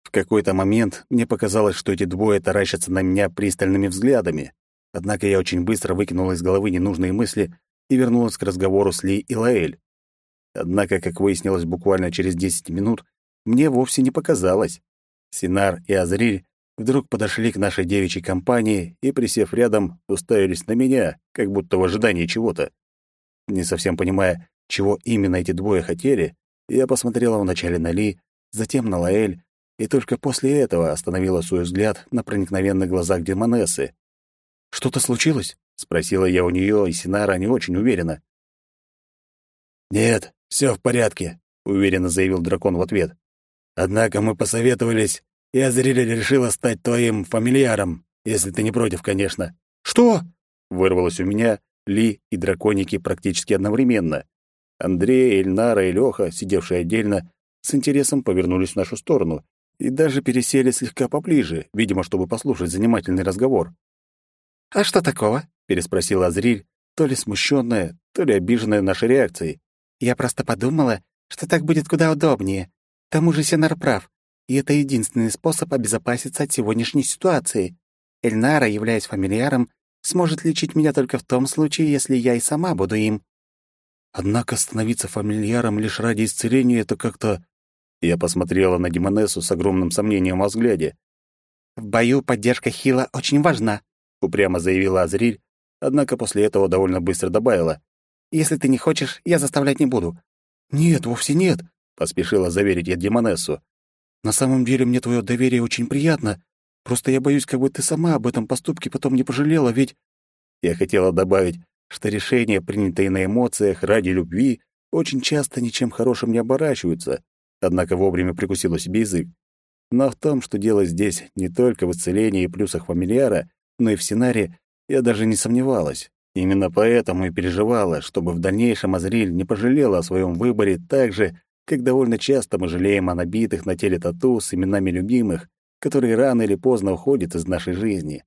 В какой-то момент мне показалось, что эти двое таращатся на меня пристальными взглядами. Однако я очень быстро выкинула из головы ненужные мысли и вернулась к разговору с Ли и Лаэль. Однако, как выяснилось буквально через 10 минут, мне вовсе не показалось. Синар и Азриль вдруг подошли к нашей девичьей компании и, присев рядом, уставились на меня, как будто в ожидании чего-то. Не совсем понимая, чего именно эти двое хотели, я посмотрела вначале на Ли, затем на Лаэль, и только после этого остановила свой взгляд на проникновенных глазах демонессы. «Что-то случилось?» — спросила я у нее, и Синара не очень уверенно. «Нет, все в порядке», — уверенно заявил дракон в ответ. «Однако мы посоветовались, и Азриль решила стать твоим фамильяром, если ты не против, конечно». «Что?» — вырвалось у меня, Ли и драконики практически одновременно. Андрей, Эльнара и Лёха, сидевшие отдельно, с интересом повернулись в нашу сторону и даже пересели слегка поближе, видимо, чтобы послушать занимательный разговор. «А что такого?» — переспросила Азриль, то ли смущенная, то ли обиженная нашей реакцией. «Я просто подумала, что так будет куда удобнее. К тому же Сенар прав, и это единственный способ обезопаситься от сегодняшней ситуации. Эльнара, являясь фамильяром, сможет лечить меня только в том случае, если я и сама буду им». Однако становиться фамильяром лишь ради исцеления — это как-то я посмотрела на Демонессу с огромным сомнением во взгляде. «В бою поддержка Хила очень важна», — упрямо заявила Азриль, однако после этого довольно быстро добавила. «Если ты не хочешь, я заставлять не буду». «Нет, вовсе нет», — поспешила заверить я Демонессу. «На самом деле мне твое доверие очень приятно. Просто я боюсь, как бы ты сама об этом поступке потом не пожалела, ведь...» Я хотела добавить, что решения, принятые на эмоциях ради любви, очень часто ничем хорошим не оборачиваются, однако вовремя прикусила себе язык. Но в том, что дело здесь не только в исцелении и плюсах фамильяра, но и в сценарии, я даже не сомневалась. Именно поэтому и переживала, чтобы в дальнейшем Азриль не пожалела о своем выборе так же, как довольно часто мы жалеем о набитых на теле тату с именами любимых, которые рано или поздно уходят из нашей жизни.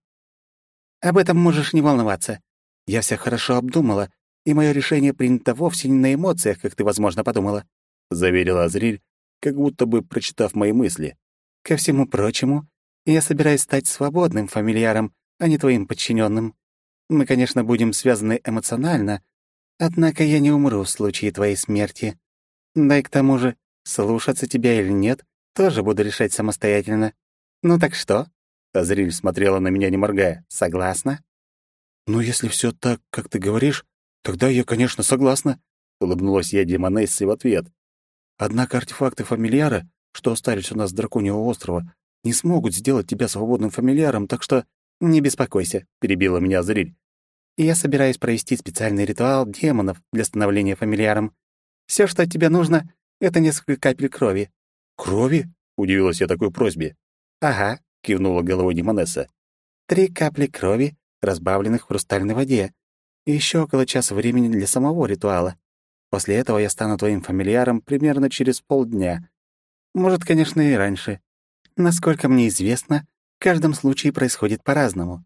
«Об этом можешь не волноваться. Я все хорошо обдумала, и мое решение принято вовсе не на эмоциях, как ты, возможно, подумала», — заверила Азриль, как будто бы прочитав мои мысли. «Ко всему прочему, я собираюсь стать свободным фамильяром, а не твоим подчиненным. Мы, конечно, будем связаны эмоционально, однако я не умру в случае твоей смерти. Да и к тому же, слушаться тебя или нет, тоже буду решать самостоятельно. Ну так что?» Азриль смотрела на меня, не моргая. «Согласна?» «Ну, если все так, как ты говоришь, тогда я, конечно, согласна», — улыбнулась я Демонессе в ответ. Однако артефакты фамильяра, что остались у нас с Драконьего острова, не смогут сделать тебя свободным фамильяром, так что не беспокойся, перебила меня Зриль. Я собираюсь провести специальный ритуал демонов для становления фамильяром. Все, что от тебя нужно, это несколько капель крови. Крови? удивилась я такой просьбе. Ага, кивнула головой Демонесса. Три капли крови, разбавленных в хрустальной воде, и еще около часа времени для самого ритуала. После этого я стану твоим фамильяром примерно через полдня. Может, конечно, и раньше. Насколько мне известно, в каждом случае происходит по-разному».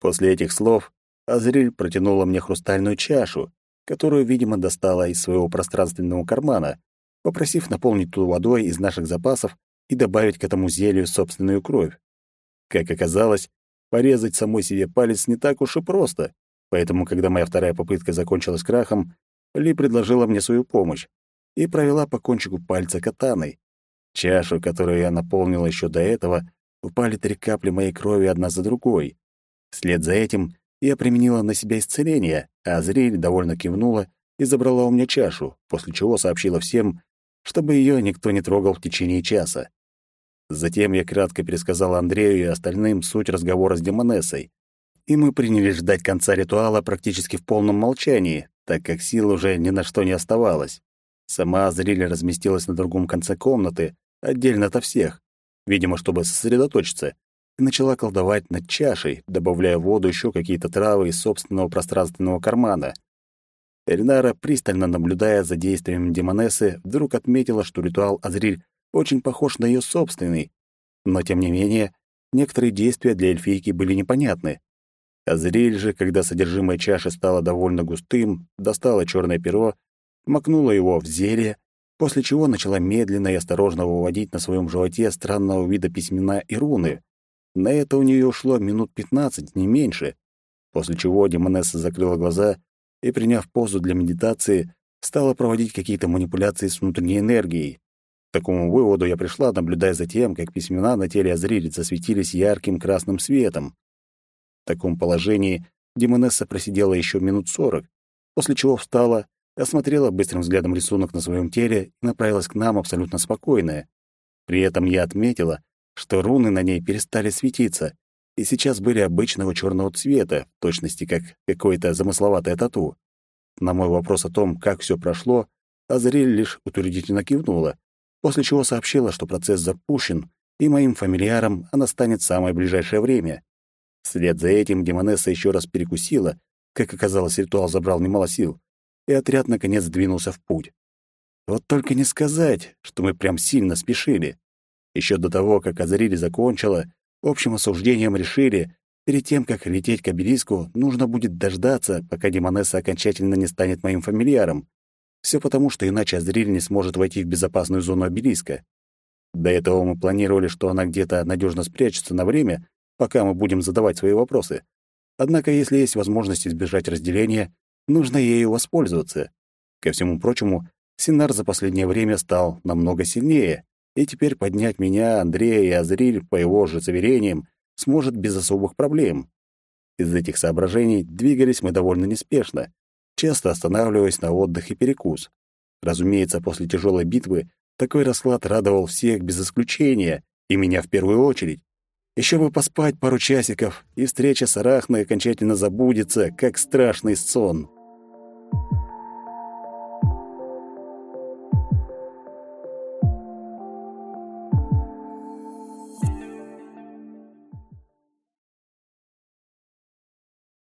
После этих слов Азриль протянула мне хрустальную чашу, которую, видимо, достала из своего пространственного кармана, попросив наполнить ту водой из наших запасов и добавить к этому зелью собственную кровь. Как оказалось, порезать самой себе палец не так уж и просто, поэтому, когда моя вторая попытка закончилась крахом, ли предложила мне свою помощь и провела по кончику пальца катаной. Чашу, которую я наполнила еще до этого, упали три капли моей крови одна за другой. Вслед за этим я применила на себя исцеление, а Азриэль довольно кивнула и забрала у меня чашу, после чего сообщила всем, чтобы ее никто не трогал в течение часа. Затем я кратко пересказала Андрею и остальным суть разговора с Демонессой, и мы принялись ждать конца ритуала практически в полном молчании, так как сил уже ни на что не оставалось. Сама Азриль разместилась на другом конце комнаты, отдельно от всех, видимо, чтобы сосредоточиться, и начала колдовать над чашей, добавляя в воду еще какие-то травы из собственного пространственного кармана. Эринара, пристально наблюдая за действиями Демонессы, вдруг отметила, что ритуал Азриль очень похож на ее собственный. Но, тем не менее, некоторые действия для эльфийки были непонятны. Азриль же, когда содержимое чаши стало довольно густым, достала черное перо, макнула его в зелье, после чего начала медленно и осторожно выводить на своем животе странного вида письмена и руны. На это у нее ушло минут пятнадцать, не меньше, после чего Демонесса закрыла глаза и, приняв позу для медитации, стала проводить какие-то манипуляции с внутренней энергией. Такому выводу я пришла, наблюдая за тем, как письмена на теле Азрили засветились ярким красным светом. В таком положении Демонесса просидела еще минут сорок, после чего встала, осмотрела быстрым взглядом рисунок на своем теле и направилась к нам абсолютно спокойная. При этом я отметила, что руны на ней перестали светиться, и сейчас были обычного черного цвета, в точности как какое-то замысловатое тату. На мой вопрос о том, как все прошло, Азарель лишь утвердительно кивнула, после чего сообщила, что процесс запущен, и моим фамильяром она станет в самое ближайшее время. Вслед за этим Демонесса еще раз перекусила, как оказалось, ритуал забрал немало сил, и отряд наконец двинулся в путь. Вот только не сказать, что мы прям сильно спешили. Еще до того, как Азарили закончила, Общим осуждением решили, перед тем, как лететь к обелиску, нужно будет дождаться, пока Демонесса окончательно не станет моим фамильяром. Все потому, что иначе Азриль не сможет войти в безопасную зону обелиска. До этого мы планировали, что она где-то надежно спрячется на время, пока мы будем задавать свои вопросы. Однако, если есть возможность избежать разделения, нужно ею воспользоваться. Ко всему прочему, Синар за последнее время стал намного сильнее, и теперь поднять меня, Андрея и Азриль, по его же заверениям, сможет без особых проблем. Из этих соображений двигались мы довольно неспешно, часто останавливаясь на отдых и перекус. Разумеется, после тяжелой битвы такой расклад радовал всех без исключения, и меня в первую очередь. Еще бы поспать пару часиков, и встреча с Арахной окончательно забудется, как страшный сон.